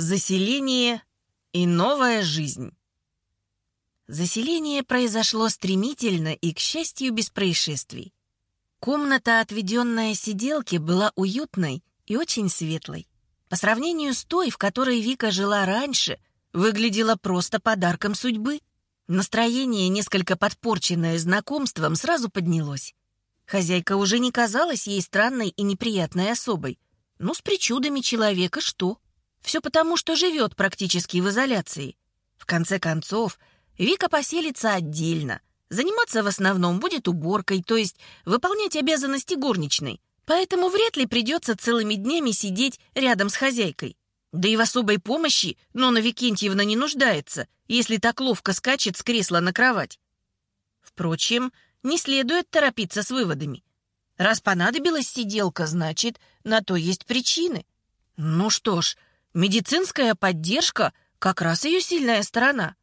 Заселение и новая жизнь. Заселение произошло стремительно и, к счастью, без происшествий. Комната, отведенная сиделке, была уютной и очень светлой. По сравнению с той, в которой Вика жила раньше, выглядела просто подарком судьбы. Настроение, несколько подпорченное знакомством, сразу поднялось. Хозяйка уже не казалась ей странной и неприятной особой. Ну, с причудами человека что? Все потому, что живет практически в изоляции. В конце концов, Вика поселится отдельно. Заниматься в основном будет уборкой, то есть выполнять обязанности горничной. Поэтому вряд ли придется целыми днями сидеть рядом с хозяйкой. Да и в особой помощи Нона Викентьевна не нуждается, если так ловко скачет с кресла на кровать. Впрочем, не следует торопиться с выводами. Раз понадобилась сиделка, значит, на то есть причины. Ну что ж, Медицинская поддержка — как раз ее сильная сторона.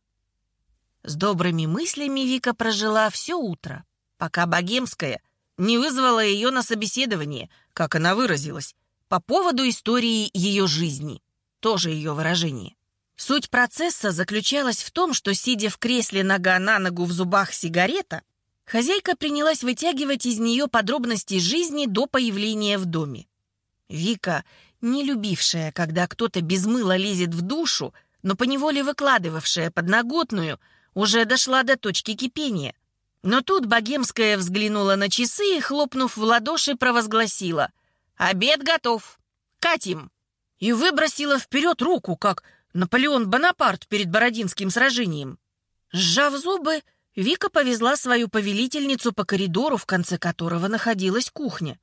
С добрыми мыслями Вика прожила все утро, пока Богемская не вызвала ее на собеседование, как она выразилась, по поводу истории ее жизни. Тоже ее выражение. Суть процесса заключалась в том, что, сидя в кресле нога на ногу в зубах сигарета, хозяйка принялась вытягивать из нее подробности жизни до появления в доме. Вика не любившая, когда кто-то без мыла лезет в душу, но поневоле выкладывавшая подноготную, уже дошла до точки кипения. Но тут Богемская взглянула на часы и, хлопнув в ладоши, провозгласила «Обед готов! Катим!» и выбросила вперед руку, как Наполеон Бонапарт перед Бородинским сражением. Сжав зубы, Вика повезла свою повелительницу по коридору, в конце которого находилась кухня.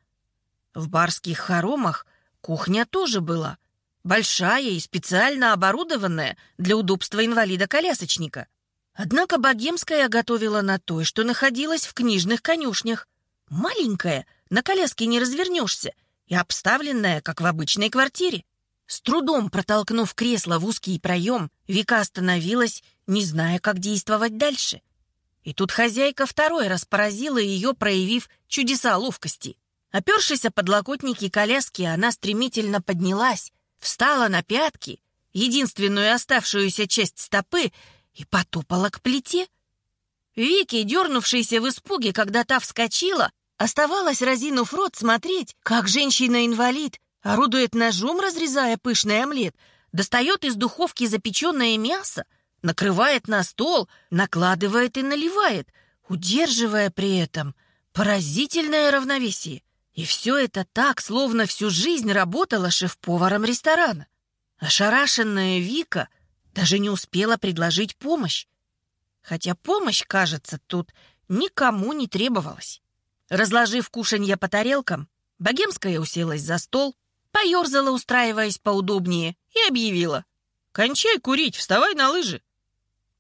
В барских хоромах Кухня тоже была. Большая и специально оборудованная для удобства инвалида-колясочника. Однако Богемская готовила на той, что находилась в книжных конюшнях. Маленькая, на коляске не развернешься, и обставленная, как в обычной квартире. С трудом протолкнув кресло в узкий проем, Вика остановилась, не зная, как действовать дальше. И тут хозяйка второй раз поразила ее, проявив чудеса ловкости. Опершись о подлокотники коляски, она стремительно поднялась, встала на пятки, единственную оставшуюся часть стопы, и потопала к плите. Вики, дернувшаяся в испуге, когда та вскочила, оставалась, разинув рот, смотреть, как женщина-инвалид орудует ножом, разрезая пышный омлет, достает из духовки запеченное мясо, накрывает на стол, накладывает и наливает, удерживая при этом поразительное равновесие. И все это так, словно всю жизнь работала шеф-поваром ресторана. Ошарашенная Вика даже не успела предложить помощь. Хотя помощь, кажется, тут никому не требовалась. Разложив кушанье по тарелкам, Богемская уселась за стол, поерзала, устраиваясь поудобнее, и объявила. «Кончай курить, вставай на лыжи».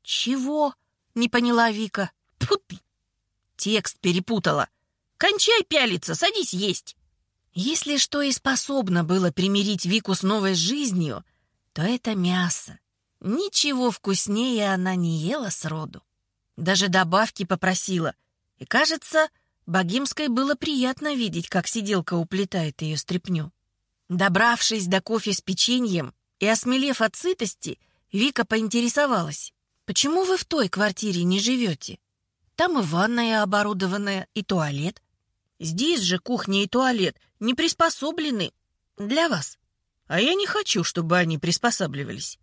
«Чего?» — не поняла Вика. Тьфу ты! Текст перепутала. Кончай пялиться, садись есть!» Если что и способно было примирить Вику с новой жизнью, то это мясо. Ничего вкуснее она не ела сроду. Даже добавки попросила. И, кажется, Богемской было приятно видеть, как сиделка уплетает ее стряпню. Добравшись до кофе с печеньем и осмелев от сытости, Вика поинтересовалась, «Почему вы в той квартире не живете? Там и ванная оборудованная, и туалет. Здесь же кухня и туалет не приспособлены для вас. А я не хочу, чтобы они приспосабливались.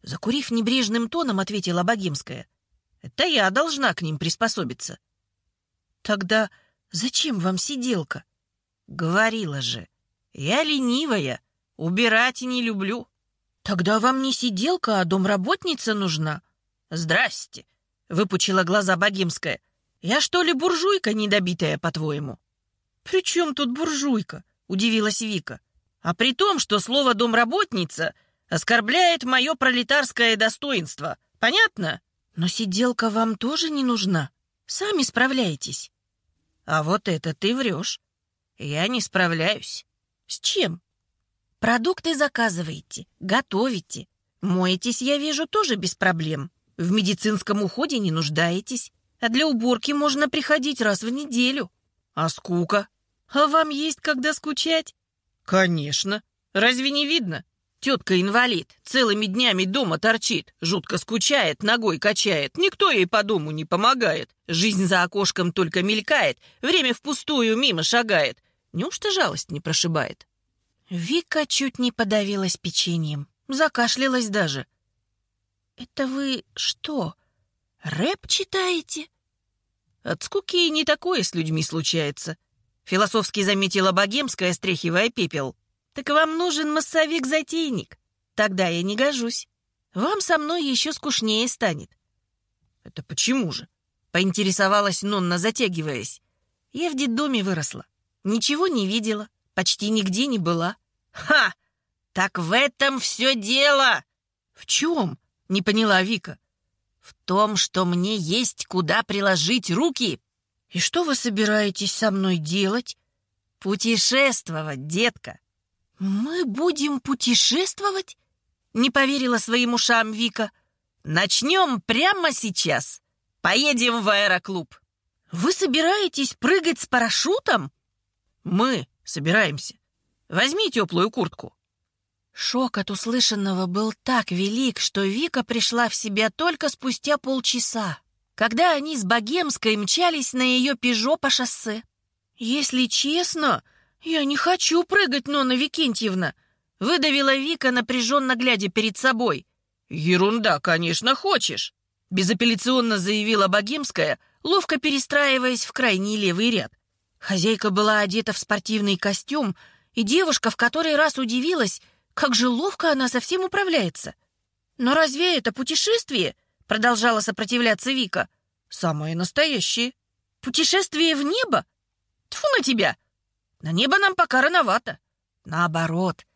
Закурив небрежным тоном, ответила Богемская. Это я должна к ним приспособиться. Тогда зачем вам сиделка? Говорила же. Я ленивая, убирать не люблю. Тогда вам не сиделка, а домработница нужна. Здрасте, выпучила глаза Богемская. Я что ли буржуйка недобитая, по-твоему? «При чем тут буржуйка?» — удивилась Вика. «А при том, что слово «домработница» оскорбляет мое пролетарское достоинство. Понятно? Но сиделка вам тоже не нужна. Сами справляетесь». «А вот это ты врешь. Я не справляюсь». «С чем?» «Продукты заказываете, готовите. Моетесь, я вижу, тоже без проблем. В медицинском уходе не нуждаетесь. А для уборки можно приходить раз в неделю. А скука? А вам есть когда скучать? Конечно. Разве не видно? Тетка-инвалид целыми днями дома торчит, жутко скучает, ногой качает, никто ей по дому не помогает. Жизнь за окошком только мелькает, время впустую мимо шагает. Неужто жалость не прошибает? Вика чуть не подавилась печеньем, закашлялась даже. «Это вы что, рэп читаете?» От скуки не такое с людьми случается. Философски заметила Богемская, стряхивая пепел. «Так вам нужен массовик-затейник. Тогда я не гожусь. Вам со мной еще скучнее станет». «Это почему же?» — поинтересовалась Нонна, затягиваясь. «Я в детдоме выросла. Ничего не видела, почти нигде не была». «Ха! Так в этом все дело!» «В чем?» — не поняла Вика. «В том, что мне есть куда приложить руки». «И что вы собираетесь со мной делать?» «Путешествовать, детка». «Мы будем путешествовать?» Не поверила своим ушам Вика. «Начнем прямо сейчас. Поедем в аэроклуб». «Вы собираетесь прыгать с парашютом?» «Мы собираемся. Возьми теплую куртку». Шок от услышанного был так велик, что Вика пришла в себя только спустя полчаса, когда они с Богемской мчались на ее «Пежо» по шоссе. «Если честно, я не хочу прыгать, Нона Викентьевна», — выдавила Вика, напряженно глядя перед собой. «Ерунда, конечно, хочешь», — безапелляционно заявила Богемская, ловко перестраиваясь в крайний левый ряд. Хозяйка была одета в спортивный костюм, и девушка в который раз удивилась, как же ловко она совсем управляется. Но разве это путешествие? Продолжала сопротивляться Вика. Самое настоящее. Путешествие в небо? Тьфу на тебя! На небо нам пока рановато. Наоборот,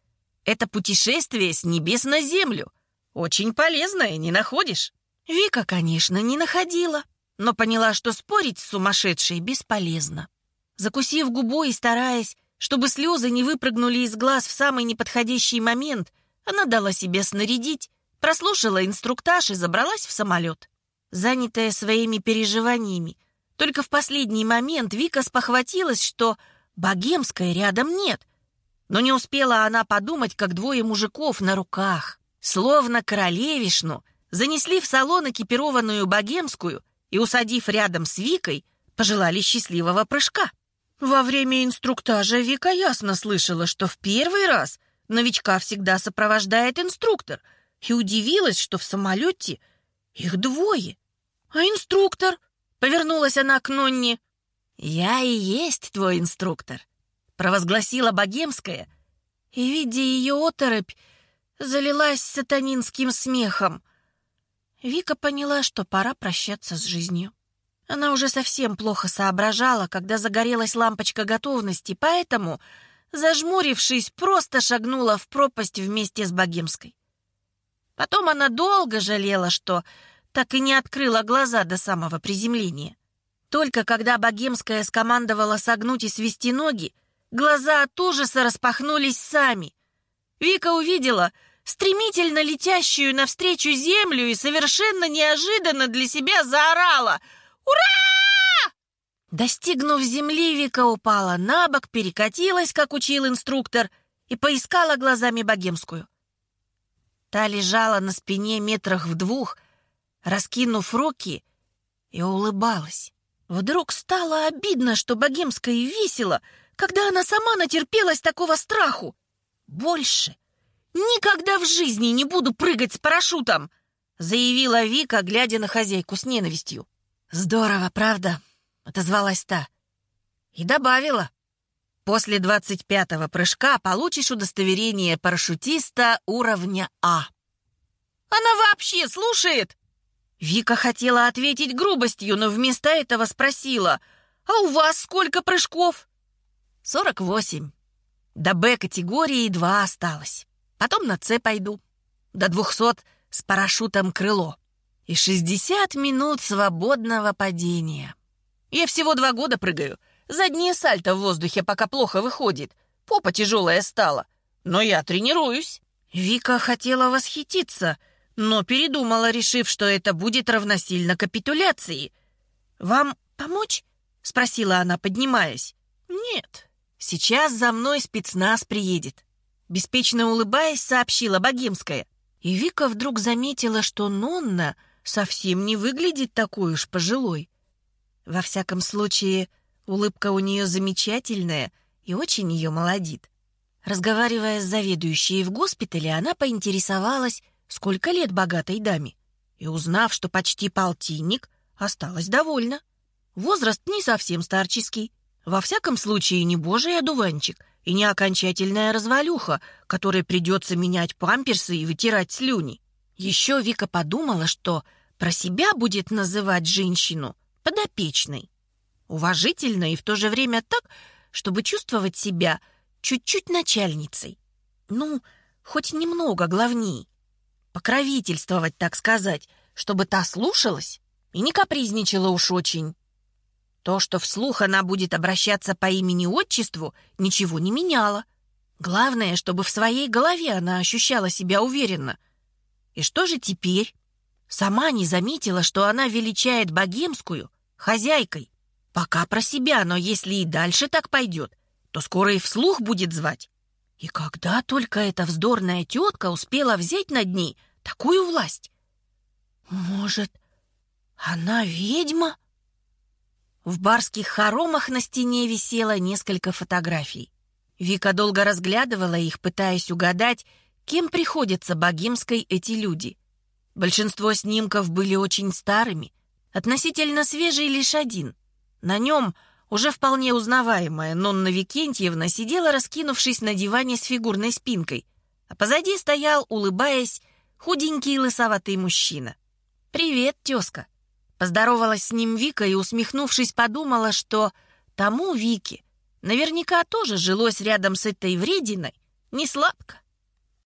это путешествие с небес на землю. Очень полезное, не находишь? Вика, конечно, не находила, но поняла, что спорить с сумасшедшей бесполезно. Закусив губу и стараясь чтобы слезы не выпрыгнули из глаз в самый неподходящий момент, она дала себе снарядить, прослушала инструктаж и забралась в самолет. Занятая своими переживаниями, только в последний момент Вика спохватилась, что богемской рядом нет. Но не успела она подумать, как двое мужиков на руках, словно королевишну, занесли в салон экипированную богемскую и, усадив рядом с Викой, пожелали счастливого прыжка. Во время инструктажа Вика ясно слышала, что в первый раз новичка всегда сопровождает инструктор, и удивилась, что в самолете их двое. «А инструктор?» — повернулась она к Нонне. «Я и есть твой инструктор», — провозгласила Богемская, и, видя ее оторопь, залилась сатанинским смехом. Вика поняла, что пора прощаться с жизнью. Она уже совсем плохо соображала, когда загорелась лампочка готовности, поэтому, зажмурившись, просто шагнула в пропасть вместе с Богемской. Потом она долго жалела, что так и не открыла глаза до самого приземления. Только когда Богемская скомандовала согнуть и свести ноги, глаза от ужаса распахнулись сами. Вика увидела стремительно летящую навстречу землю и совершенно неожиданно для себя заорала — «Ура!» Достигнув земли, Вика упала на бок, перекатилась, как учил инструктор, и поискала глазами богемскую. Та лежала на спине метрах в двух, раскинув руки, и улыбалась. Вдруг стало обидно, что богемская весело, когда она сама натерпелась такого страху. «Больше никогда в жизни не буду прыгать с парашютом!» заявила Вика, глядя на хозяйку с ненавистью. «Здорово, правда?» — отозвалась та. И добавила. «После двадцать пятого прыжка получишь удостоверение парашютиста уровня А». «Она вообще слушает?» Вика хотела ответить грубостью, но вместо этого спросила. «А у вас сколько прыжков?» «Сорок восемь. До Б-категории два осталось. Потом на С пойду. До двухсот с парашютом крыло и 60 минут свободного падения. Я всего два года прыгаю. Заднее сальто в воздухе пока плохо выходит. Попа тяжелая стала. Но я тренируюсь. Вика хотела восхититься, но передумала, решив, что это будет равносильно капитуляции. «Вам помочь?» — спросила она, поднимаясь. «Нет, сейчас за мной спецназ приедет. Беспечно улыбаясь, сообщила Богемская. И Вика вдруг заметила, что Нонна совсем не выглядит такой уж пожилой. Во всяком случае, улыбка у нее замечательная и очень ее молодит. Разговаривая с заведующей в госпитале, она поинтересовалась, сколько лет богатой даме. И узнав, что почти полтинник, осталась довольна. Возраст не совсем старческий. Во всяком случае, не божий одуванчик и не окончательная развалюха, которой придется менять памперсы и вытирать слюни. Еще Вика подумала, что про себя будет называть женщину подопечной. Уважительно и в то же время так, чтобы чувствовать себя чуть-чуть начальницей. Ну, хоть немного главней. Покровительствовать, так сказать, чтобы та слушалась и не капризничала уж очень. То, что вслух она будет обращаться по имени-отчеству, ничего не меняло. Главное, чтобы в своей голове она ощущала себя уверенно. И что же теперь? Сама не заметила, что она величает богемскую хозяйкой. Пока про себя, но если и дальше так пойдет, то скоро и вслух будет звать. И когда только эта вздорная тетка успела взять над ней такую власть? Может, она ведьма? В барских хоромах на стене висело несколько фотографий. Вика долго разглядывала их, пытаясь угадать, кем приходятся богемской эти люди. Большинство снимков были очень старыми, относительно свежий лишь один. На нем уже вполне узнаваемая Нонна Викентьевна сидела, раскинувшись на диване с фигурной спинкой, а позади стоял, улыбаясь, худенький лысоватый мужчина. «Привет, тезка!» Поздоровалась с ним Вика и, усмехнувшись, подумала, что тому Вике наверняка тоже жилось рядом с этой врединой не сладко.